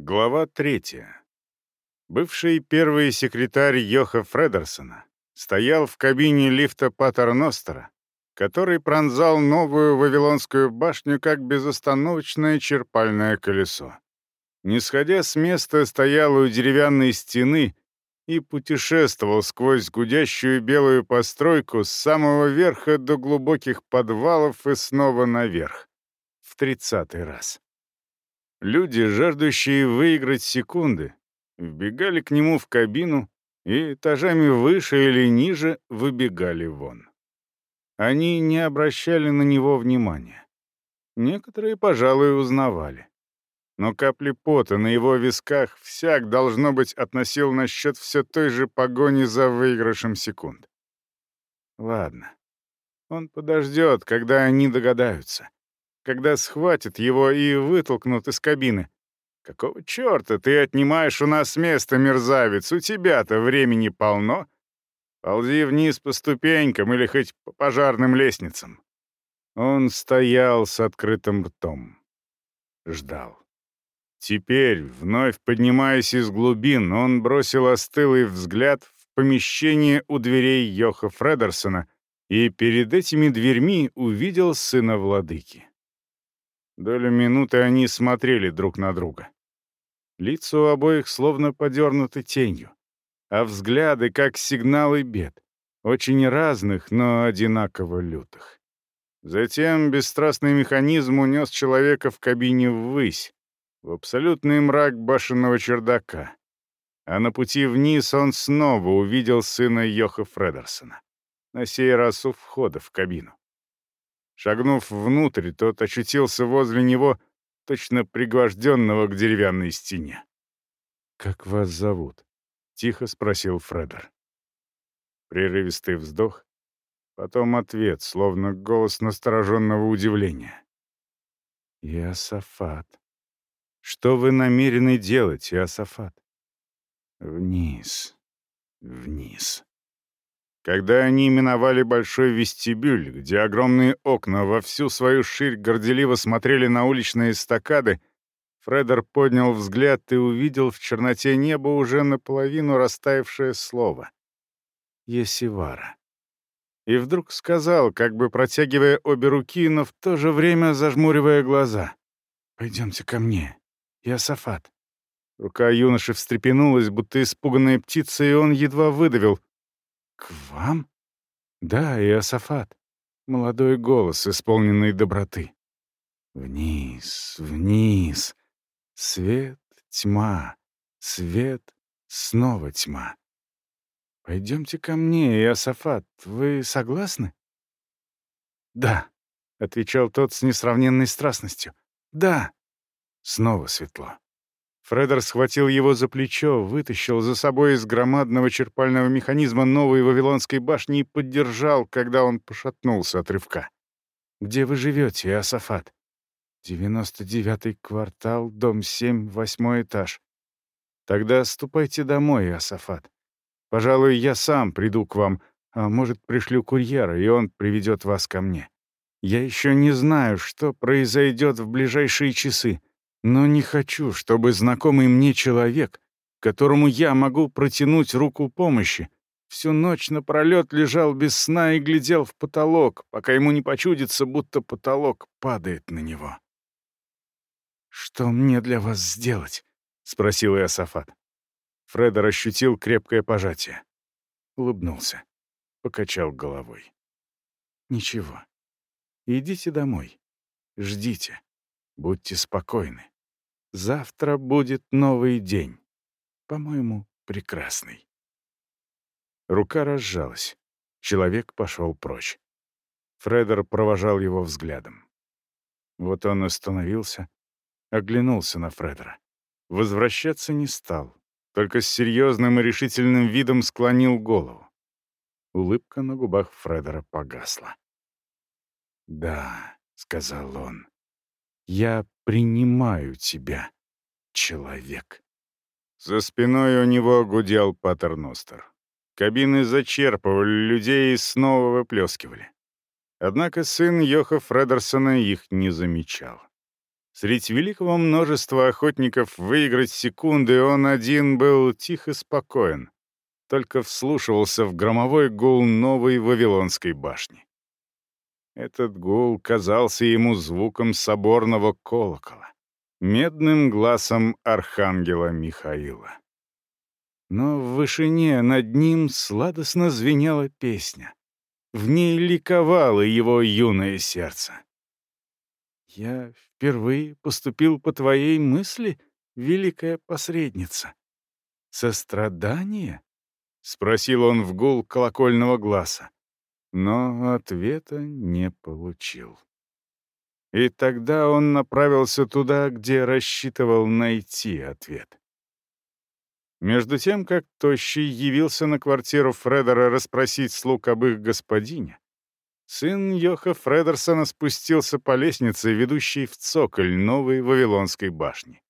Глава третья. Бывший первый секретарь Йоха Фредерсона стоял в кабине лифта Патерностера, который пронзал новую Вавилонскую башню как безостановочное черпальное колесо. Не сходя с места, стоял у деревянной стены и путешествовал сквозь гудящую белую постройку с самого верха до глубоких подвалов и снова наверх. В тридцатый раз. Люди, жаждущие выиграть секунды, вбегали к нему в кабину и этажами выше или ниже выбегали вон. Они не обращали на него внимания. Некоторые, пожалуй, узнавали. Но капли пота на его висках всяк, должно быть, относил насчет все той же погони за выигрышем секунд. Ладно. Он подождет, когда они догадаются когда схватят его и вытолкнут из кабины. Какого черта ты отнимаешь у нас место, мерзавец? У тебя-то времени полно. Ползи вниз по ступенькам или хоть по пожарным лестницам. Он стоял с открытым ртом. Ждал. Теперь, вновь поднимаясь из глубин, он бросил остылый взгляд в помещение у дверей Йоха Фредерсона и перед этими дверьми увидел сына владыки. Долю минуты они смотрели друг на друга. Лица у обоих словно подернуты тенью, а взгляды как сигналы бед, очень разных, но одинаково лютых. Затем бесстрастный механизм унес человека в кабине ввысь, в абсолютный мрак башенного чердака. А на пути вниз он снова увидел сына Йоха Фредерсона, на сей раз у входа в кабину. Шагнув внутрь, тот очутился возле него, точно пригвожденного к деревянной стене. «Как вас зовут?» — тихо спросил Фредер. Прерывистый вздох, потом ответ, словно голос настороженного удивления. «Иосафат. Что вы намерены делать, Иосафат?» «Вниз, вниз». Когда они миновали большой вестибюль, где огромные окна во всю свою ширь горделиво смотрели на уличные эстакады, Фредер поднял взгляд и увидел в черноте неба уже наполовину растаявшее слово. «Есивара». И вдруг сказал, как бы протягивая обе руки, но в то же время зажмуривая глаза. «Пойдемте ко мне, Ясафат». Рука юноши встрепенулась, будто испуганная птица, и он едва выдавил. «К вам?» «Да, Иосафат». Молодой голос, исполненный доброты. «Вниз, вниз. Свет, тьма. Свет, снова тьма. Пойдемте ко мне, Иосафат. Вы согласны?» «Да», — отвечал тот с несравненной страстностью. «Да». Снова светло. Фредер схватил его за плечо, вытащил за собой из громадного черпального механизма новой Вавилонской башни и поддержал, когда он пошатнулся от рывка. «Где вы живете, Асафат?» «Девяносто девятый квартал, дом семь, восьмой этаж». «Тогда ступайте домой, Асафат. Пожалуй, я сам приду к вам, а может, пришлю курьера, и он приведет вас ко мне. Я еще не знаю, что произойдет в ближайшие часы». Но не хочу, чтобы знакомый мне человек, которому я могу протянуть руку помощи, всю ночь напролет лежал без сна и глядел в потолок, пока ему не почудится, будто потолок падает на него. «Что мне для вас сделать?» — спросил Иосафат. Фредер ощутил крепкое пожатие. Улыбнулся. Покачал головой. «Ничего. Идите домой. Ждите. Будьте спокойны. Завтра будет новый день. По-моему, прекрасный. Рука разжалась. Человек пошел прочь. Фредер провожал его взглядом. Вот он остановился, оглянулся на Фредера. Возвращаться не стал, только с серьезным и решительным видом склонил голову. Улыбка на губах Фредера погасла. «Да», — сказал он, я принимаю тебя, человек. За спиной у него гудел патерностер. Кабины зачерпывали людей и снова выплескивали. Однако сын Йоха Фредерсона их не замечал. Средь великого множества охотников выиграть секунды он один был тих и спокоен, только вслушивался в громовой гул новой Вавилонской башни. Этот гул казался ему звуком соборного колокола, медным глазом архангела Михаила. Но в вышине над ним сладостно звенела песня. В ней ликовало его юное сердце. «Я впервые поступил по твоей мысли, великая посредница. Сострадание?» — спросил он в гул колокольного глаза но ответа не получил. И тогда он направился туда, где рассчитывал найти ответ. Между тем, как Тощий явился на квартиру Фредера расспросить слуг об их господине, сын Йоха Фредерсона спустился по лестнице, ведущей в цоколь новой Вавилонской башни.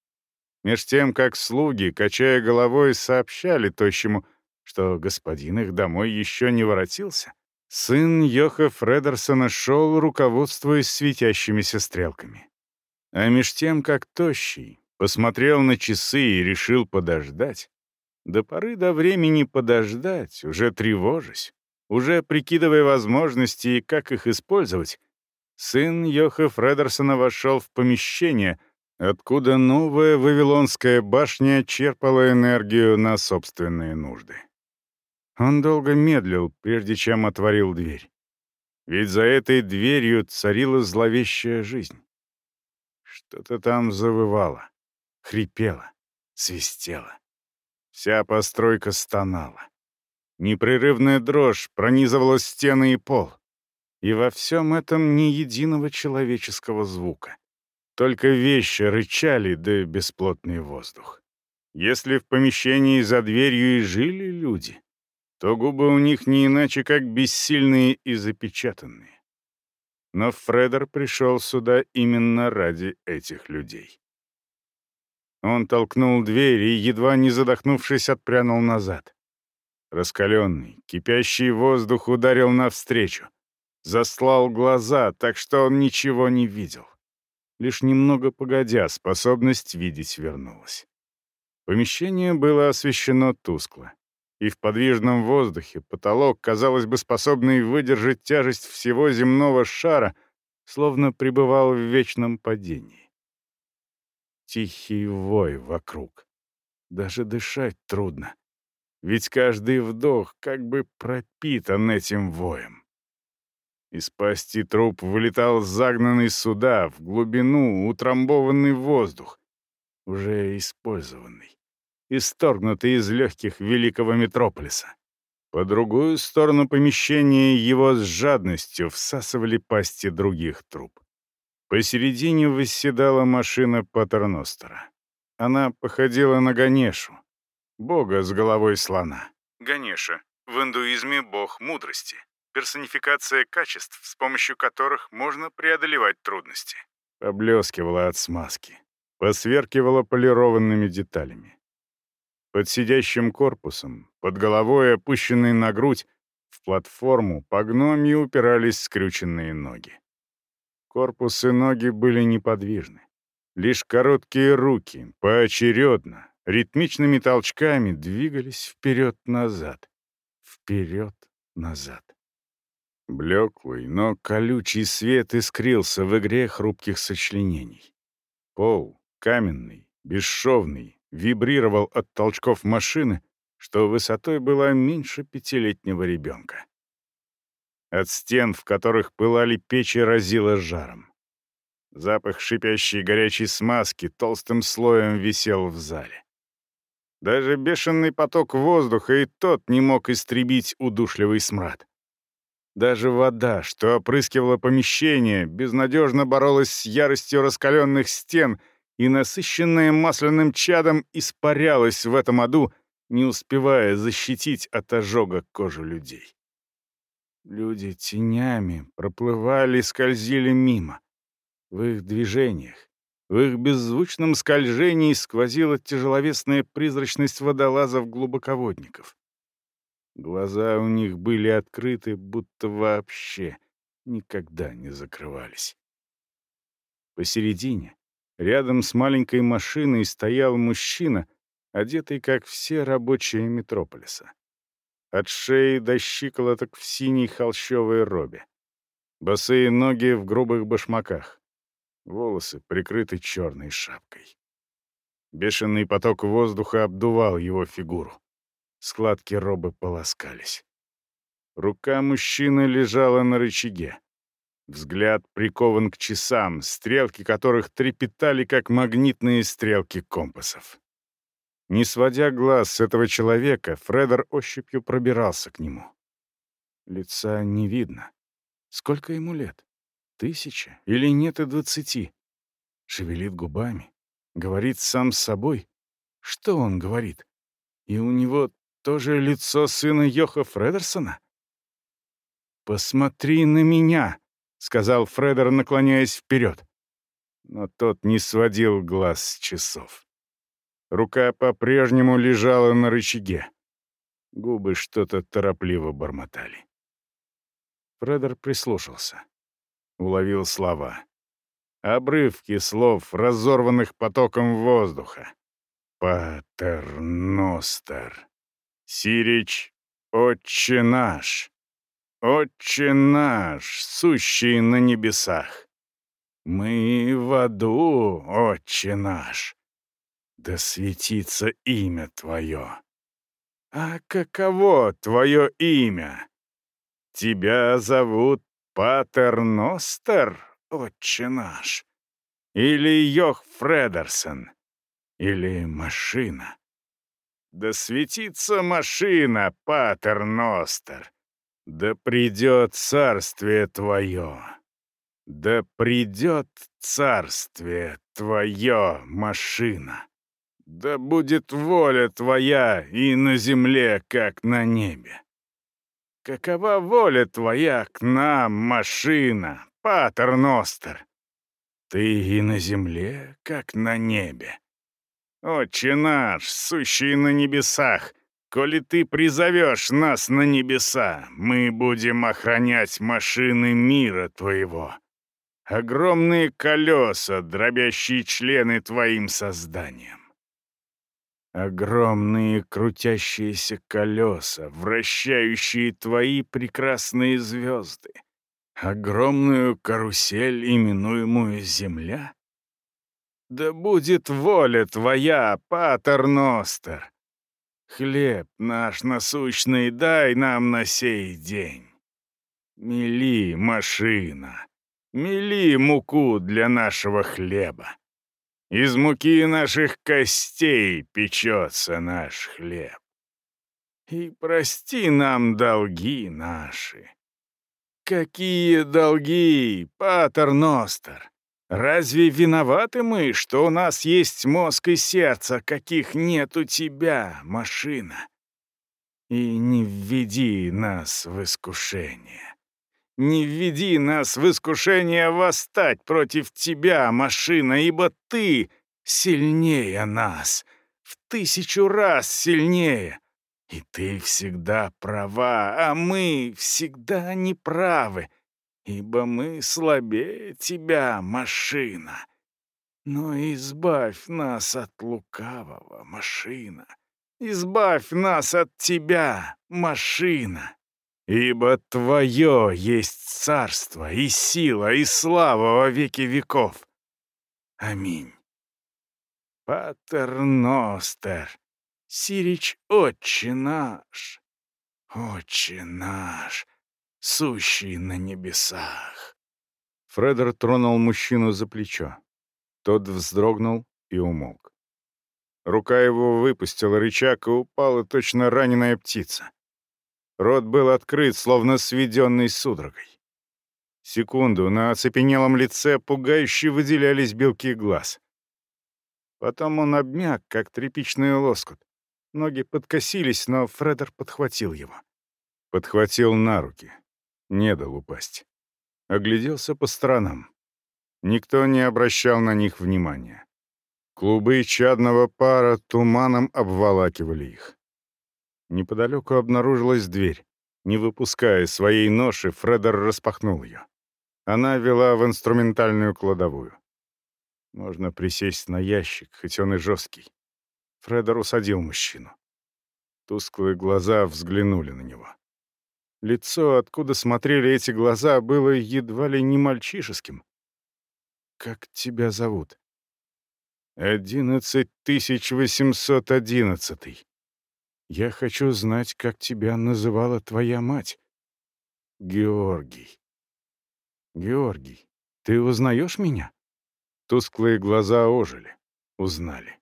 Меж тем, как слуги, качая головой, сообщали Тощему, что господин их домой еще не воротился, Сын Йоха Фредерсона шел, руководствуясь светящимися стрелками. А меж тем, как тощий, посмотрел на часы и решил подождать, до поры до времени подождать, уже тревожась, уже прикидывая возможности и как их использовать, сын Йоха Фредерсона вошел в помещение, откуда новая Вавилонская башня черпала энергию на собственные нужды. Он долго медлил, прежде чем отворил дверь. Ведь за этой дверью царила зловещая жизнь. Что-то там завывало, хрипело, свистело. Вся постройка стонала. Непрерывная дрожь пронизывала стены и пол. И во всем этом ни единого человеческого звука. Только вещи рычали, да бесплотный воздух. Если в помещении за дверью и жили люди, то губы у них не иначе как бессильные и запечатанные. Но Фредер пришел сюда именно ради этих людей. Он толкнул дверь и, едва не задохнувшись, отпрянул назад. Раскаленный, кипящий воздух ударил навстречу. Заслал глаза, так что он ничего не видел. Лишь немного погодя, способность видеть вернулась. Помещение было освещено тускло и в подвижном воздухе потолок, казалось бы, способный выдержать тяжесть всего земного шара, словно пребывал в вечном падении. Тихий вой вокруг. Даже дышать трудно. Ведь каждый вдох как бы пропитан этим воем. Из пасти труп вылетал загнанный сюда, в глубину, утрамбованный воздух, уже использованный исторгнутый из легких великого метрополиса. По другую сторону помещения его с жадностью всасывали пасти других труб. Посередине восседала машина Патерностера. Она походила на Ганешу, бога с головой слона. Ганеша — в индуизме бог мудрости, персонификация качеств, с помощью которых можно преодолевать трудности. Поблескивала от смазки, посверкивала полированными деталями. Под сидящим корпусом, под головой, опущенной на грудь, в платформу по гномье упирались скрюченные ноги. Корпус и ноги были неподвижны. Лишь короткие руки, поочередно, ритмичными толчками двигались вперед-назад, вперед-назад. Блеклый, но колючий свет искрился в игре хрупких сочленений. Пол, каменный, бесшовный, вибрировал от толчков машины, что высотой была меньше пятилетнего ребенка. От стен, в которых пылали печи, разило жаром. Запах шипящей горячей смазки толстым слоем висел в зале. Даже бешеный поток воздуха и тот не мог истребить удушливый смрад. Даже вода, что опрыскивала помещение, безнадежно боролась с яростью раскаленных стен — и насыщенная масляным чадом испарялась в этом аду, не успевая защитить от ожога кожу людей. Люди тенями проплывали, скользили мимо. В их движениях, в их беззвучном скольжении сквозила тяжеловесная призрачность водолазов-глубоководников. Глаза у них были открыты, будто вообще никогда не закрывались. Посередине, Рядом с маленькой машиной стоял мужчина, одетый, как все рабочие Метрополиса. От шеи до щиколоток в синей холщовой робе. Босые ноги в грубых башмаках. Волосы прикрыты черной шапкой. Бешеный поток воздуха обдувал его фигуру. Складки робы полоскались. Рука мужчины лежала на рычаге. Взгляд прикован к часам, стрелки которых трепетали, как магнитные стрелки компасов. Не сводя глаз с этого человека, Фредер ощупью пробирался к нему. Лица не видно. Сколько ему лет? Тысяча? Или нет и двадцати? Шевелит губами. Говорит сам с собой. Что он говорит? И у него тоже лицо сына Йоха Фредерсона? «Посмотри на меня!» — сказал Фредер, наклоняясь вперед. Но тот не сводил глаз с часов. Рука по-прежнему лежала на рычаге. Губы что-то торопливо бормотали. Фредер прислушался. Уловил слова. Обрывки слов, разорванных потоком воздуха. «Патерностер», «Сирич, отче наш», «Отче наш, сущий на небесах! Мы в аду, Отче наш! Да светится имя Твое! А каково Твое имя? Тебя зовут Патерностер, Отче наш? Или Йох Фредерсон? Или машина? Да светится машина, Патерностер! Да придет царствие твое! Да придет царствие твое, машина! Да будет воля твоя и на земле, как на небе! Какова воля твоя к нам, машина, патерностер? Ты и на земле, как на небе. Отче наш, сущий на небесах, Коли ты призовешь нас на небеса, мы будем охранять машины мира твоего. Огромные колеса, дробящие члены твоим созданием. Огромные крутящиеся колеса, вращающие твои прекрасные звезды. Огромную карусель, именуемую Земля. Да будет воля твоя, Патер Ностер, Хлеб наш насущный дай нам на сей день. Мели, машина, мели муку для нашего хлеба. Из муки наших костей печется наш хлеб. И прости нам долги наши. Какие долги, Патер Ностер? Разве виноваты мы, что у нас есть мозг и сердце, каких нет у тебя, машина? И не введи нас в искушение. Не введи нас в искушение восстать против тебя, машина, ибо ты сильнее нас, в тысячу раз сильнее. И ты всегда права, а мы всегда неправы ибо мы слабее тебя, машина. Но избавь нас от лукавого, машина. Избавь нас от тебя, машина. Ибо твое есть царство и сила и слава во веки веков. Аминь. Патер Ностер, Сирич Отче наш, Отче наш, сущий на небесах». Фредер тронул мужчину за плечо. Тот вздрогнул и умолк. Рука его выпустила рычаг и упала точно раненая птица. Рот был открыт, словно сведенный судорогой. Секунду на оцепенелом лице пугающе выделялись белки глаз. Потом он обмяк, как тряпичный лоскут. Ноги подкосились, но Фредер подхватил его. Подхватил на руки, не дал упасть. Огляделся по сторонам. Никто не обращал на них внимания. Клубы чадного пара туманом обволакивали их. Неподалеку обнаружилась дверь. Не выпуская своей ноши, Фредер распахнул ее. Она вела в инструментальную кладовую. Можно присесть на ящик, хоть он и жесткий. Фредер усадил мужчину. Тусклые глаза взглянули на него. Лицо, откуда смотрели эти глаза, было едва ли не мальчишеским. «Как тебя зовут?» «Одиннадцать тысяч восемьсот одиннадцатый. Я хочу знать, как тебя называла твоя мать». «Георгий». «Георгий, ты узнаешь меня?» Тусклые глаза ожили. Узнали.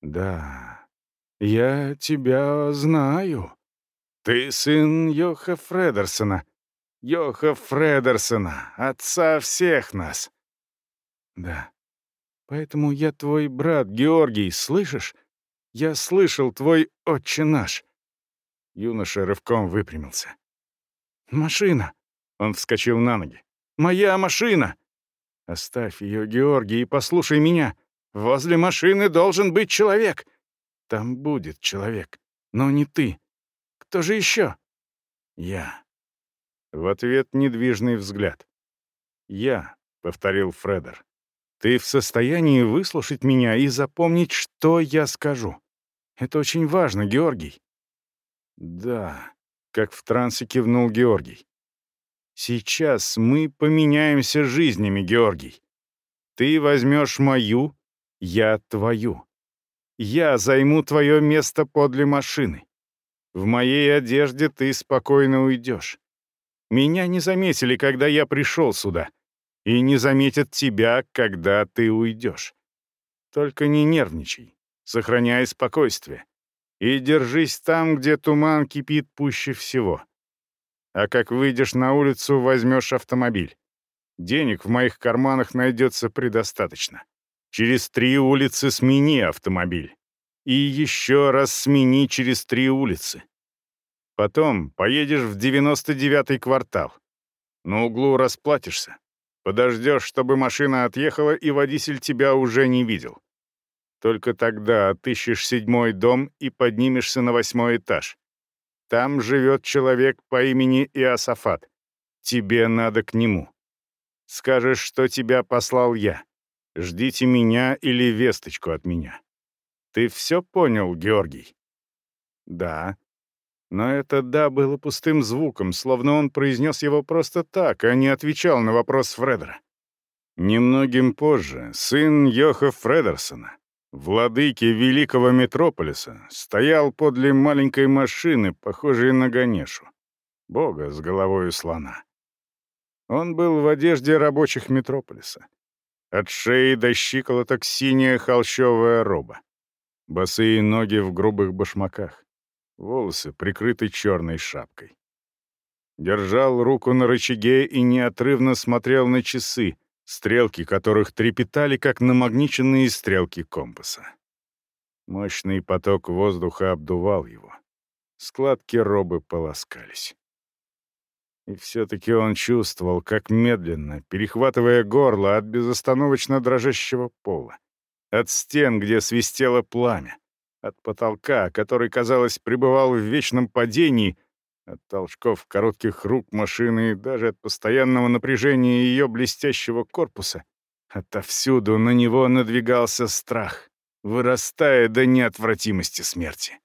«Да, я тебя знаю. Ты сын Йоха Фредерсона. Йоха Фредерсона, отца всех нас». «Да. Поэтому я твой брат, Георгий, слышишь? Я слышал твой отче наш». Юноша рывком выпрямился. «Машина!» Он вскочил на ноги. «Моя машина!» «Оставь ее, Георгий, и послушай меня. Возле машины должен быть человек. Там будет человек, но не ты. Кто же еще?» «Я». В ответ недвижный взгляд. «Я», — повторил Фредер. «Ты в состоянии выслушать меня и запомнить, что я скажу. Это очень важно, Георгий». «Да», — как в трансе кивнул Георгий. «Сейчас мы поменяемся жизнями, Георгий. Ты возьмешь мою, я твою. Я займу твое место подле машины. В моей одежде ты спокойно уйдешь. Меня не заметили, когда я пришел сюда, и не заметят тебя, когда ты уйдешь. Только не нервничай, сохраняй спокойствие. И держись там, где туман кипит пуще всего. А как выйдешь на улицу, возьмешь автомобиль. Денег в моих карманах найдется предостаточно. Через три улицы смени автомобиль. И еще раз смени через три улицы. Потом поедешь в 99-й квартал. На углу расплатишься. Подождешь, чтобы машина отъехала, и водитель тебя уже не видел. Только тогда отыщешь седьмой дом и поднимешься на восьмой этаж. Там живет человек по имени Иосафат. Тебе надо к нему. Скажешь, что тебя послал я. Ждите меня или весточку от меня. Ты все понял, Георгий? Да. Но это «да» было пустым звуком, словно он произнес его просто так, а не отвечал на вопрос Фредера. Немногим позже сын Йоха Фредерсона, владыки великого метрополиса, стоял подле маленькой машины, похожей на Ганешу, бога с головой слона. Он был в одежде рабочих метрополиса. От шеи до щиколоток синяя холщовая роба. Босые ноги в грубых башмаках. Волосы прикрыты черной шапкой. Держал руку на рычаге и неотрывно смотрел на часы, стрелки которых трепетали, как намагниченные стрелки компаса. Мощный поток воздуха обдувал его. Складки робы полоскались. И все-таки он чувствовал, как медленно, перехватывая горло от безостановочно дрожащего пола, от стен, где свистело пламя, от потолка, который, казалось, пребывал в вечном падении, от толчков коротких рук машины и даже от постоянного напряжения ее блестящего корпуса, отовсюду на него надвигался страх, вырастая до неотвратимости смерти.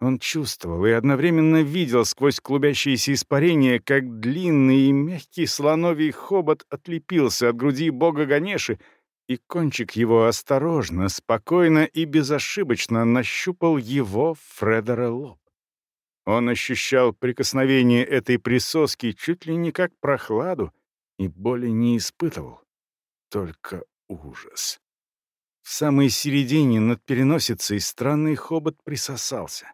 Он чувствовал и одновременно видел сквозь клубящиеся испарения, как длинный и мягкий слоновий хобот отлепился от груди бога Ганеши, и кончик его осторожно, спокойно и безошибочно нащупал его Фредера лоб. Он ощущал прикосновение этой присоски чуть ли не как прохладу и боли не испытывал, только ужас. В самой середине над переносицей странный хобот присосался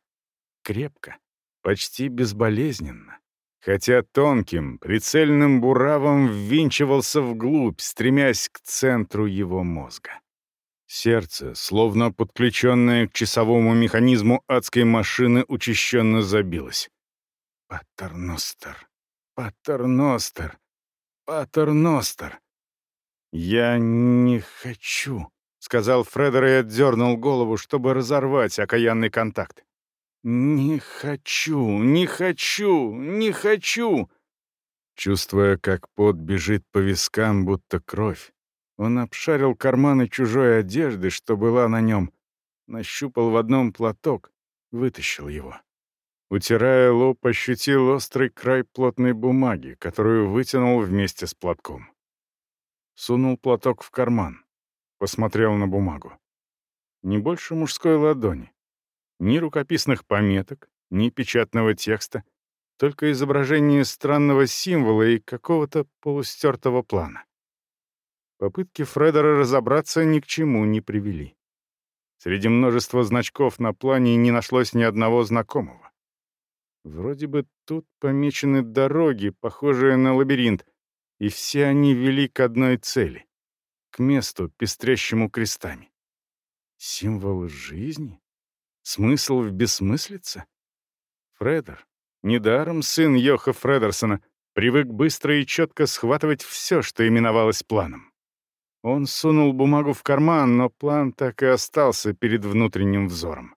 крепко, почти безболезненно, хотя тонким, прицельным буравом ввинчивался вглубь, стремясь к центру его мозга. Сердце, словно подключенное к часовому механизму адской машины, учащенно забилось. «Патерностер! Патерностер! Патерностер!» «Я не хочу», — сказал Фредер и отдернул голову, чтобы разорвать окаянный контакт. «Не хочу, не хочу, не хочу!» Чувствуя, как пот бежит по вискам, будто кровь, Он обшарил карманы чужой одежды, что была на нем, нащупал в одном платок, вытащил его. Утирая лоб, ощутил острый край плотной бумаги, которую вытянул вместе с платком. Сунул платок в карман. Посмотрел на бумагу. Не больше мужской ладони. Ни рукописных пометок, ни печатного текста, только изображение странного символа и какого-то полустертого плана. Попытки Фредера разобраться ни к чему не привели. Среди множества значков на плане не нашлось ни одного знакомого. Вроде бы тут помечены дороги, похожие на лабиринт, и все они вели к одной цели — к месту, пестрящему крестами. Символ жизни? Смысл в бессмыслице? Фредер, недаром сын Йоха Фредерсона, привык быстро и четко схватывать все, что именовалось планом. Он сунул бумагу в карман, но план так и остался перед внутренним взором.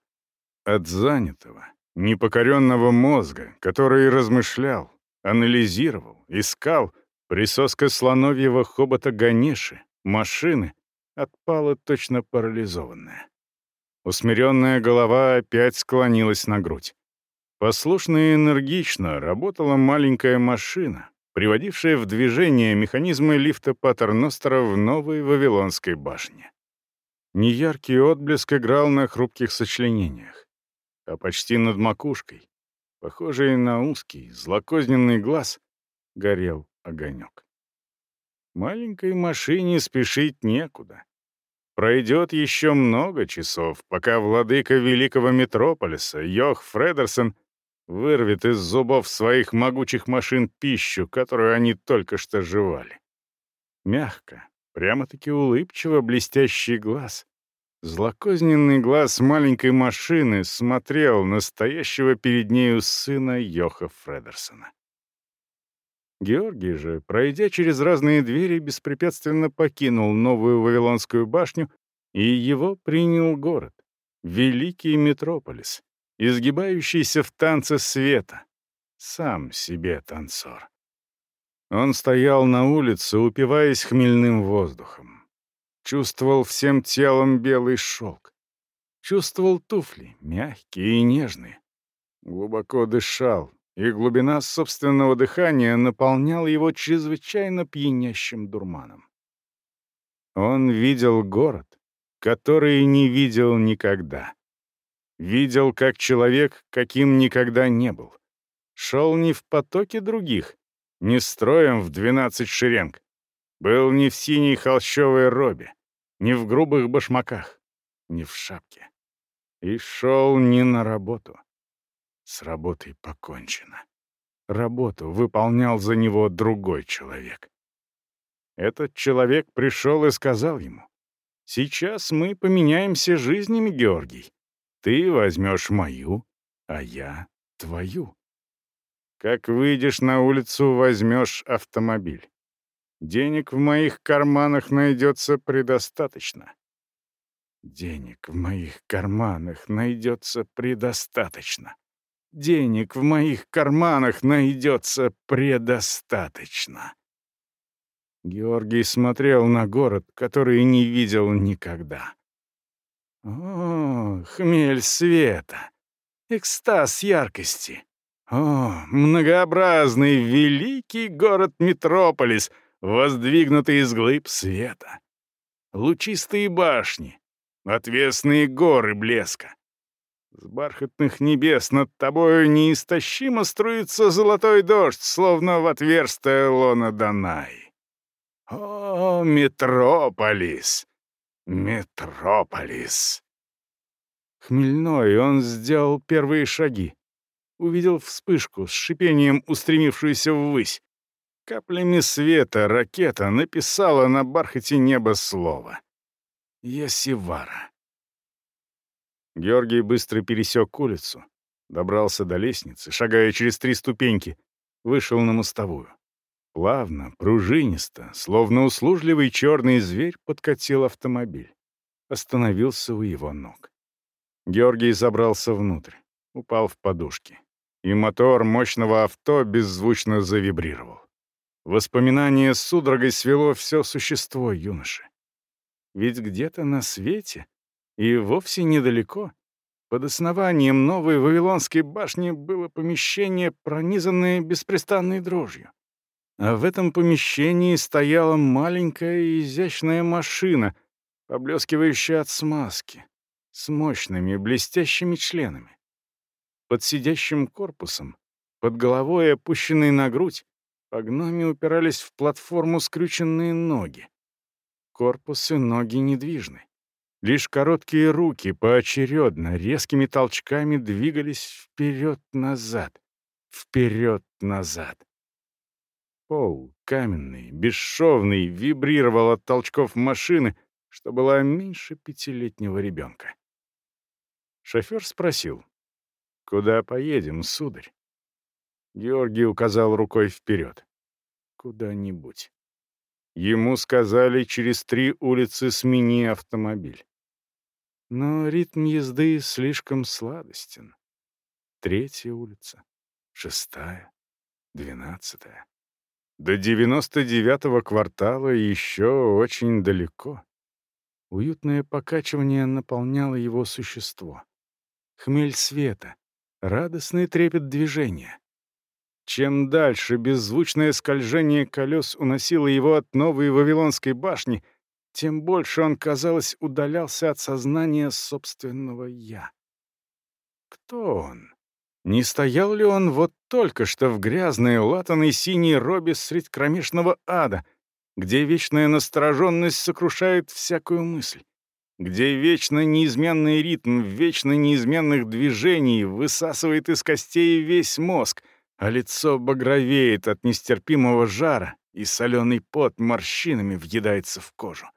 От занятого, непокоренного мозга, который размышлял, анализировал, искал, присоска слоновьего хобота Ганеши, машины, отпала точно парализованная. Усмиренная голова опять склонилась на грудь. Послушно и энергично работала маленькая машина, приводившая в движение механизмы лифта Патерностера в новой Вавилонской башне. Неяркий отблеск играл на хрупких сочленениях а почти над макушкой, похожий на узкий, злокозненный глаз, горел огонек. Маленькой машине спешить некуда. Пройдет еще много часов, пока владыка великого метрополиса, Йох Фредерсон, вырвет из зубов своих могучих машин пищу, которую они только что жевали. Мягко, прямо-таки улыбчиво блестящий глаз Злокозненный глаз маленькой машины смотрел настоящего перед нею сына Йоха Фредерсона. Георгий же, пройдя через разные двери, беспрепятственно покинул новую Вавилонскую башню, и его принял город, великий метрополис, изгибающийся в танце света, сам себе танцор. Он стоял на улице, упиваясь хмельным воздухом. Чувствовал всем телом белый шелк. Чувствовал туфли, мягкие и нежные. Глубоко дышал, и глубина собственного дыхания наполняла его чрезвычайно пьянящим дурманом. Он видел город, который не видел никогда. Видел как человек, каким никогда не был. Шел не в потоке других, не строем в двенадцать шеренг, был не в синей холщовой робе, не в грубых башмаках, не в шапке. И шел не на работу. С работой покончено. Работу выполнял за него другой человек. Этот человек пришел и сказал ему, «Сейчас мы поменяемся жизнями, Георгий. Ты возьмешь мою, а я — твою. Как выйдешь на улицу, возьмешь автомобиль. Денег в моих карманах найдется предостаточно. Денег в моих карманах найдется предостаточно. Денег в моих карманах найдется предостаточно. Георгий смотрел на город, который не видел никогда. О, хмель света! Экстаз яркости! О, многообразный великий город-метрополис — воздвигнутый из глыб света. Лучистые башни, отвесные горы блеска. С бархатных небес над тобою неистощимо струится золотой дождь, словно в отверстие лона Данай. О, метрополис! Метрополис! Хмельной он сделал первые шаги. Увидел вспышку с шипением, устремившуюся ввысь. Каплями света ракета написала на бархате неба слово. «Ясивара». Георгий быстро пересек улицу, добрался до лестницы, шагая через три ступеньки, вышел на мостовую. Плавно, пружинисто, словно услужливый черный зверь подкатил автомобиль. Остановился у его ног. Георгий забрался внутрь, упал в подушки. И мотор мощного авто беззвучно завибрировал. Воспоминание судорогой свело все существо юноши. Ведь где-то на свете, и вовсе недалеко, под основанием новой Вавилонской башни было помещение, пронизанное беспрестанной дрожью. А в этом помещении стояла маленькая изящная машина, поблескивающая от смазки, с мощными блестящими членами. Под сидящим корпусом, под головой, опущенной на грудь, по гноме упирались в платформу скрюченные ноги. Корпус и ноги недвижны. Лишь короткие руки поочередно, резкими толчками двигались вперед-назад, вперед-назад. Пол, каменный, бесшовный, вибрировал от толчков машины, что была меньше пятилетнего ребенка. Шофер спросил, «Куда поедем, сударь?» Георгий указал рукой вперед. «Куда-нибудь». Ему сказали, через три улицы смени автомобиль. Но ритм езды слишком сладостен. Третья улица, шестая, двенадцатая. До девяносто девятого квартала еще очень далеко. Уютное покачивание наполняло его существо. Хмель света, радостный трепет движения. Чем дальше беззвучное скольжение колес уносило его от новой Вавилонской башни — тем больше он, казалось, удалялся от сознания собственного «я». Кто он? Не стоял ли он вот только что в грязной, латаной синей робе средь кромешного ада, где вечная настороженность сокрушает всякую мысль, где вечно неизменный ритм вечно неизменных движений высасывает из костей весь мозг, а лицо багровеет от нестерпимого жара, и соленый пот морщинами въедается в кожу.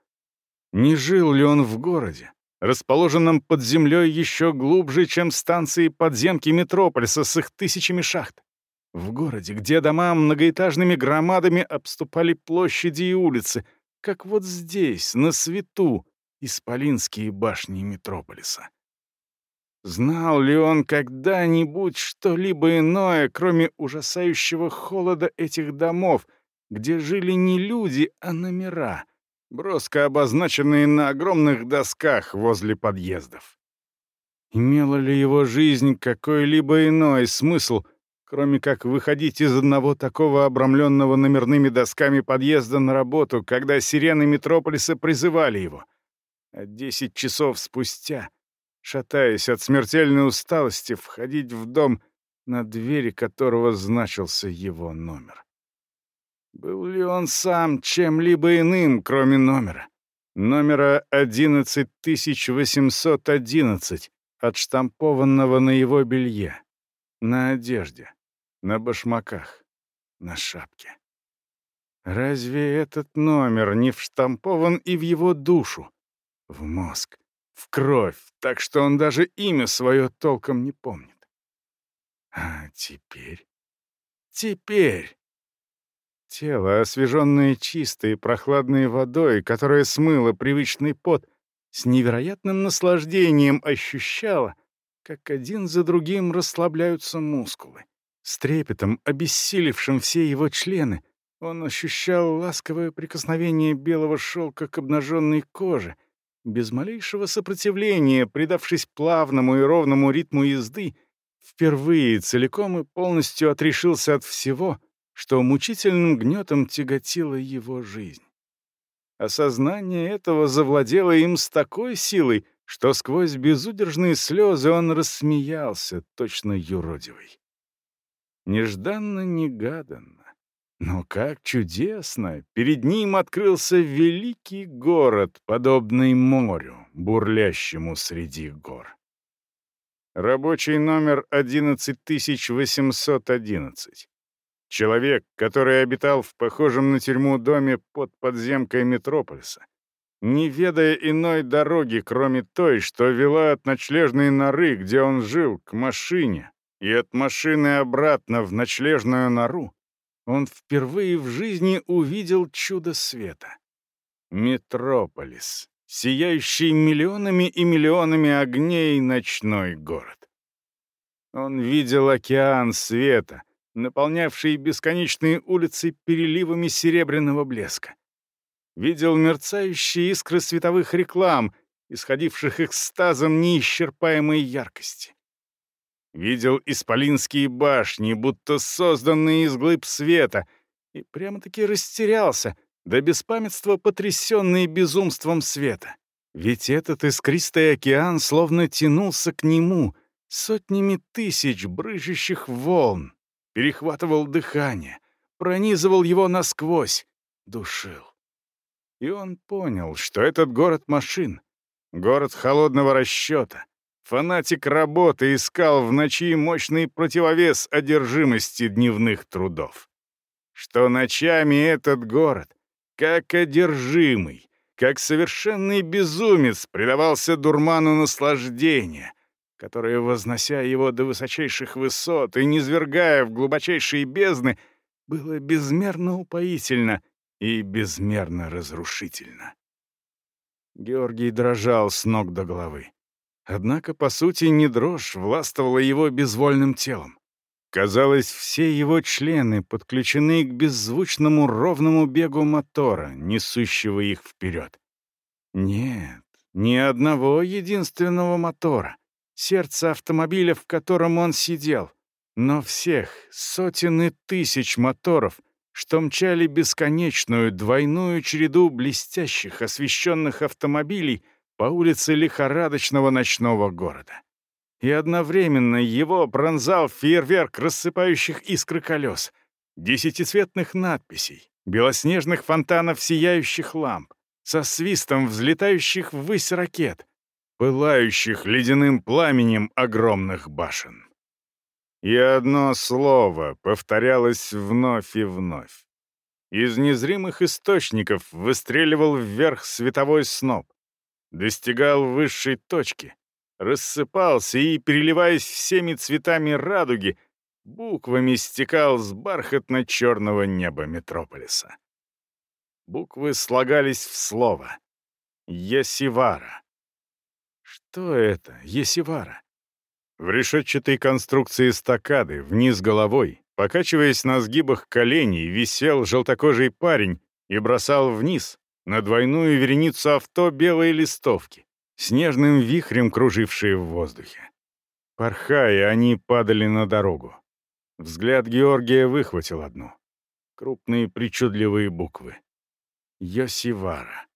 Не жил ли он в городе, расположенном под землей еще глубже, чем станции подземки Метрополиса с их тысячами шахт? В городе, где дома многоэтажными громадами обступали площади и улицы, как вот здесь, на свету, исполинские башни Метрополиса. Знал ли он когда-нибудь что-либо иное, кроме ужасающего холода этих домов, где жили не люди, а номера — броско обозначенные на огромных досках возле подъездов. Имела ли его жизнь какой-либо иной смысл, кроме как выходить из одного такого обрамленного номерными досками подъезда на работу, когда сирены Метрополиса призывали его? А десять часов спустя, шатаясь от смертельной усталости, входить в дом, на двери которого значился его номер. Был ли он сам чем-либо иным, кроме номера? Номера 11811, отштампованного на его белье, на одежде, на башмаках, на шапке. Разве этот номер не вштампован и в его душу, в мозг, в кровь, так что он даже имя свое толком не помнит? А теперь... Теперь... Тело, освеженное чистой прохладной водой, которая смыла привычный пот, с невероятным наслаждением ощущало, как один за другим расслабляются мускулы. С трепетом, обессилившим все его члены, он ощущал ласковое прикосновение белого шелка к обнаженной коже, без малейшего сопротивления, предавшись плавному и ровному ритму езды, впервые целиком и полностью отрешился от всего — что мучительным гнетом тяготила его жизнь. Осознание этого завладело им с такой силой, что сквозь безудержные слезы он рассмеялся, точно юродивый. Нежданно-негаданно, но как чудесно, перед ним открылся великий город, подобный морю, бурлящему среди гор. Рабочий номер 11811. Человек, который обитал в похожем на тюрьму доме под подземкой Метрополиса, не ведая иной дороги, кроме той, что вела от ночлежной норы, где он жил, к машине, и от машины обратно в ночлежную нору, он впервые в жизни увидел чудо света. Метрополис, сияющий миллионами и миллионами огней ночной город. Он видел океан света — наполнявшие бесконечные улицы переливами серебряного блеска. видел мерцающие искры световых реклам, исходивших экстазом неисчерпаемой яркости. Видел исполинские башни, будто созданные из глыб света, и прямо-таки растерялся, до беспамятства потрясенный безумством света. Ведь этот искристый океан словно тянулся к нему сотнями тысяч брыжущих волн, перехватывал дыхание, пронизывал его насквозь, душил. И он понял, что этот город машин, город холодного расчета, фанатик работы искал в ночи мощный противовес одержимости дневных трудов. Что ночами этот город, как одержимый, как совершенный безумец предавался дурману наслаждения, которое, вознося его до высочайших высот и низвергая в глубочайшие бездны, было безмерно упоительно и безмерно разрушительно. Георгий дрожал с ног до головы. Однако, по сути, не дрожь властвовала его безвольным телом. Казалось, все его члены подключены к беззвучному ровному бегу мотора, несущего их вперед. Нет, ни одного единственного мотора. Сердце автомобиля, в котором он сидел. Но всех, сотен и тысяч моторов, что мчали бесконечную двойную череду блестящих освещенных автомобилей по улице лихорадочного ночного города и одновременно его пронзал фейерверк рассыпающих искры колес, десятицветных надписей, белоснежных фонтанов сияющих ламп, со свистом взлетающих ввысь ракет, пылающих ледяным пламенем огромных башен. И одно слово повторялось вновь и вновь. Из незримых источников выстреливал вверх световой сноп, достигал высшей точки, рассыпался и, переливаясь всеми цветами радуги, буквами стекал с бархатно-черного неба метрополиса. Буквы слагались в слово «Есивара». Что это, Есивара? В решетчатой конструкции стакады, вниз головой, покачиваясь на сгибах коленей, висел желтокожий парень и бросал вниз, на двойную вереницу авто белые листовки снежным вихрем кружившие в воздухе. Порхая, они падали на дорогу. Взгляд Георгия выхватил одну. Крупные причудливые буквы. Йосивара.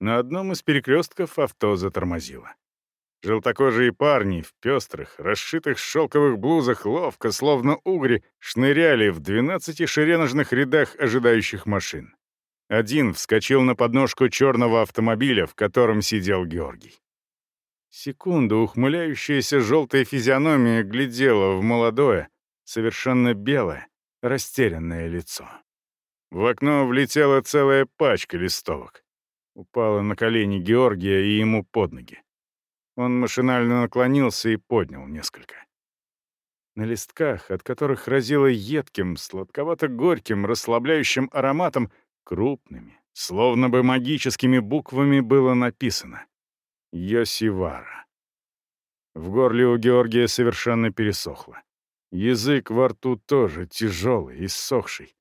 На одном из перекрестков авто затормозило. Желтокожие парни в пестрых, расшитых шелковых блузах ловко, словно угри, шныряли в двенадцати шереножных рядах ожидающих машин. Один вскочил на подножку черного автомобиля, в котором сидел Георгий. Секунду ухмыляющаяся желтая физиономия глядела в молодое, совершенно белое, растерянное лицо. В окно влетела целая пачка листовок. Упала на колени Георгия и ему под ноги. Он машинально наклонился и поднял несколько. На листках, от которых разило едким, сладковато-горьким, расслабляющим ароматом, Крупными, словно бы магическими буквами было написано «Йосивара». В горле у Георгия совершенно пересохло. Язык во рту тоже тяжелый, иссохший.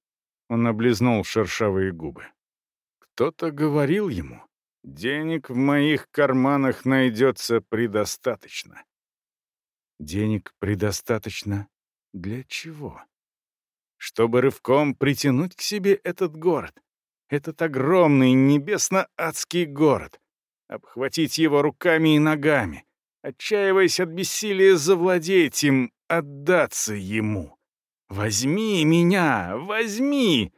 Он облизнул шершавые губы. Кто-то говорил ему, «Денег в моих карманах найдется предостаточно». Денег предостаточно для чего? Чтобы рывком притянуть к себе этот город, этот огромный небесно-адский город, обхватить его руками и ногами, отчаиваясь от бессилия завладеть им, отдаться ему. «Возьми меня! Возьми!»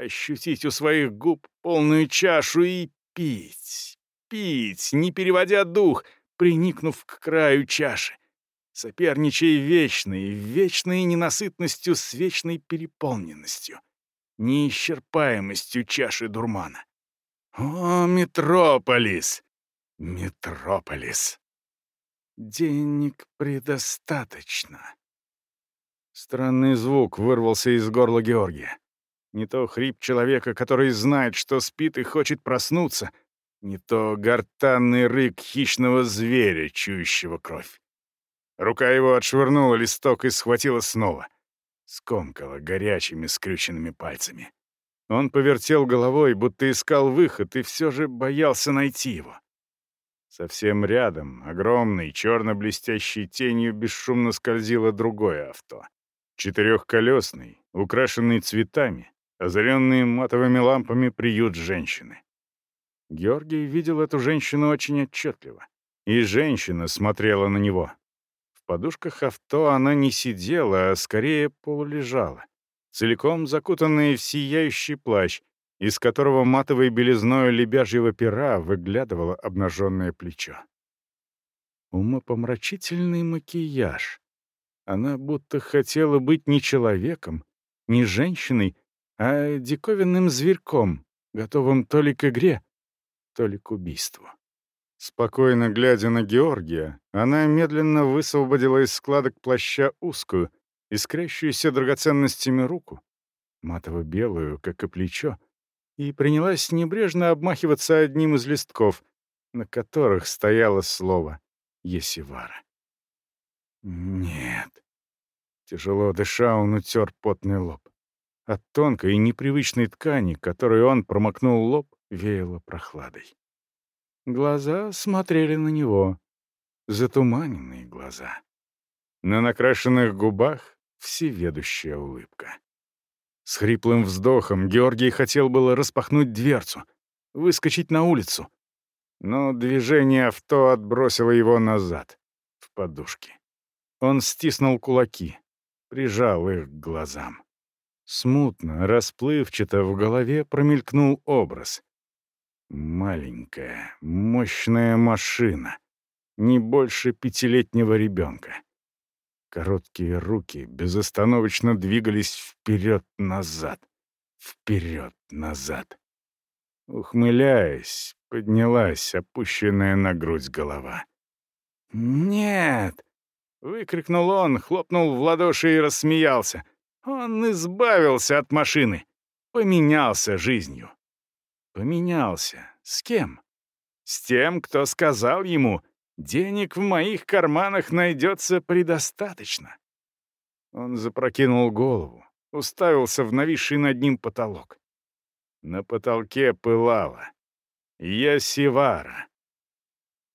Ощутить у своих губ полную чашу и пить, пить, не переводя дух, приникнув к краю чаши, соперничая вечной, вечной ненасытностью с вечной переполненностью неисчерпаемостью чаши дурмана. О, Метрополис! Метрополис! Денег предостаточно. Странный звук вырвался из горла Георгия. Не то хрип человека, который знает, что спит и хочет проснуться, не то гортанный рык хищного зверя, чующего кровь. Рука его отшвырнула листок и схватила снова — скомкала горячими скрюченными пальцами. Он повертел головой, будто искал выход, и все же боялся найти его. Совсем рядом, огромной, черно-блестящей тенью бесшумно скользило другое авто. Четырехколесный, украшенный цветами, озаренный матовыми лампами приют женщины. Георгий видел эту женщину очень отчетливо. И женщина смотрела на него. В подушках авто она не сидела, а скорее полулежала, целиком закутанная в сияющий плащ, из которого матовой белизной лебяжьего пера выглядывало обнаженное плечо. Умопомрачительный макияж. Она будто хотела быть не человеком, не женщиной, а диковинным зверьком, готовым то ли к игре, то ли к убийству. Спокойно глядя на Георгия, она медленно высвободила из складок плаща узкую, искрящуюся драгоценностями руку, матово-белую, как и плечо, и принялась небрежно обмахиваться одним из листков, на которых стояло слово «Есивара». «Нет». Тяжело дыша, он утер потный лоб. От тонкой и непривычной ткани, которой он промокнул лоб, веяло прохладой. Глаза смотрели на него, затуманенные глаза. На накрашенных губах всеведущая улыбка. С хриплым вздохом Георгий хотел было распахнуть дверцу, выскочить на улицу. Но движение авто отбросило его назад, в подушки. Он стиснул кулаки, прижал их к глазам. Смутно, расплывчато в голове промелькнул образ. Маленькая, мощная машина. Не больше пятилетнего ребенка. Короткие руки безостановочно двигались вперед-назад, вперед-назад. Ухмыляясь, поднялась опущенная на грудь голова. «Нет!» — выкрикнул он, хлопнул в ладоши и рассмеялся. Он избавился от машины, поменялся жизнью. Поменялся. С кем? С тем, кто сказал ему, денег в моих карманах найдется предостаточно. Он запрокинул голову, уставился в нависший над ним потолок. На потолке пылало. Ясивара.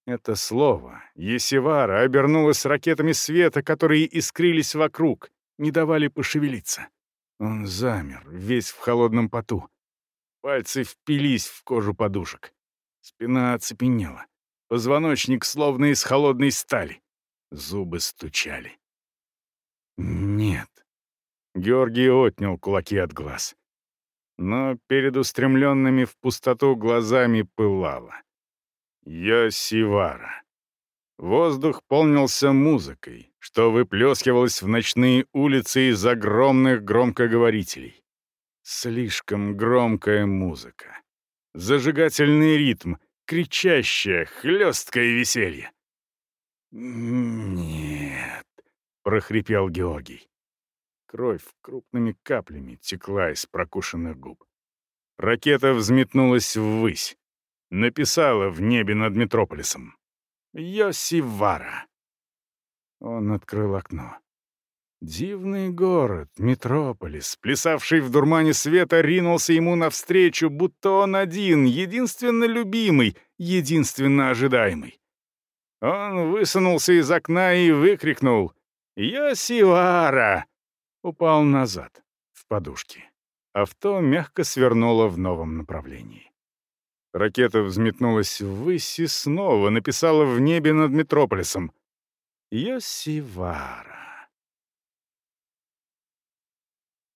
Это слово, Есивара, обернулось ракетами света, которые искрились вокруг, не давали пошевелиться. Он замер, весь в холодном поту. Пальцы впились в кожу подушек. Спина оцепенела. Позвоночник словно из холодной стали. Зубы стучали. «Нет». Георгий отнял кулаки от глаз. Но перед устремленными в пустоту глазами пылало. Йосивара. Воздух полнился музыкой, что выплескивалось в ночные улицы из огромных громкоговорителей. Слишком громкая музыка. Зажигательный ритм, кричащее, хлесткое веселье. «Нет», — прохрипел Георгий. Кровь крупными каплями текла из прокушенных губ. Ракета взметнулась ввысь. Написала в небе над метрополисом. «Йосивара». Он открыл окно. Дивный город, метрополис, плясавший в дурмане света, ринулся ему навстречу, будто он один, единственно любимый, единственно ожидаемый. Он высунулся из окна и выкрикнул «Йосивара!» Упал назад, в подушки. Авто мягко свернуло в новом направлении. Ракета взметнулась ввысь и снова написала в небе над метрополисом «Йосивара».